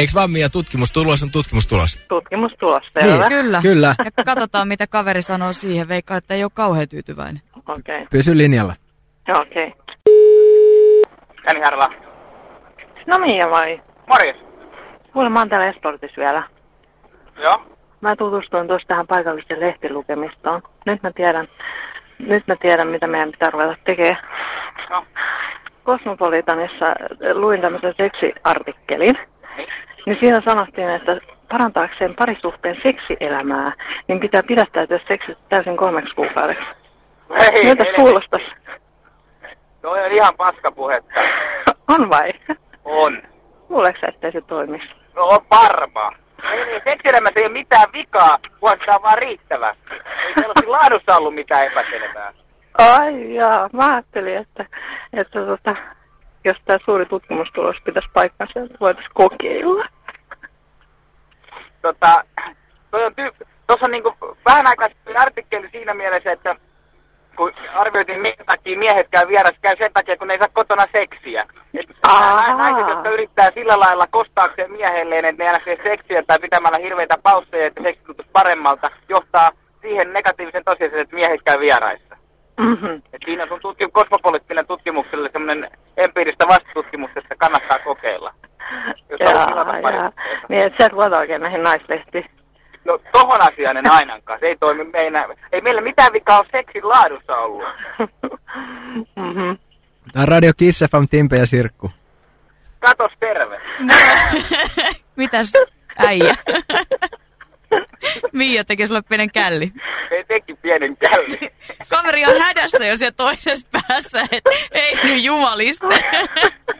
Eikö vaan Mia tutkimustulos on tutkimustulos? Tutkimustulos, selvä. Niin, Kyllä. Kyllä. Ja katsotaan, mitä kaveri sanoo siihen. Veikkaa, että ei ole kauhean tyytyväinen. Okei, okay. Pysy linjalla. okei. Okay. Jani Härlä. No Mia vai? Morjes. Kuule, mä oon täällä Esportissa vielä. Joo. Mä tutustuin tuossa tähän paikalliseen lehtilukemistoon. Nyt mä tiedän, nyt mä tiedän, mitä meidän pitää ruveta tekemään. No. Cosmopolitanissa luin tämmöisen seksiartikkelin. Niin siinä sanottiin, että parantaakseen parisuhteen seksielämää, niin pitää pidättäytyä seksistä täysin kolmeksi kuukaudeksi. Ei, Miltä ei, kuulostaa? Toi on ihan paskapuhetta. On vai? On. Luuleeko ettei se toimisi? No on varma. Ei niin, seksielämässä ei ole mitään vikaa, kunhan sitä on vaan riittävä. Ei sellaisi laadussa ollut mitään epäselvää. Ai jaa, mä ajattelin, että, että tota, jos tämä suuri tutkimustulos pitäisi paikkansa, niin voitaisiin kokeilla. Tota, toi on tyy- Tuossa on niinku vähän aikaa sitten artikkeli siinä mielessä, että kun arvioitiin, minkä takia miehet käy vieras, käy sen takia, kun ne ei saa kotona seksiä. Ahaa. naiset, jotka yrittää sillä lailla kostaakseen miehelleen, että ne ei näe seksiä tai pitämällä hirveitä pausseja, että seksi tuntuisi paremmalta, johtaa siihen negatiivisen tosiasian, että miehet käy vieraissa. Mm-hmm. Et siinä on sun tutki- kosmopoliittinen tutkimukselle semmoinen Jaa, jaa. Niin, että sä et luota oikein näihin naislehtiin. No tohon asiaan en ainakaan. Se ei toimi meinaa. Ei meillä mitään vikaa ole seksin laadussa ollut. mm-hmm. Tää on Radio Kiss FM, Timpe ja Sirkku. Katos terve. Mitäs äijä? Miia teki sulle pienen källi. Ei teki pienen käynnin. Kaveri on hädässä jo siellä toisessa päässä, et ei nyt jumaliste.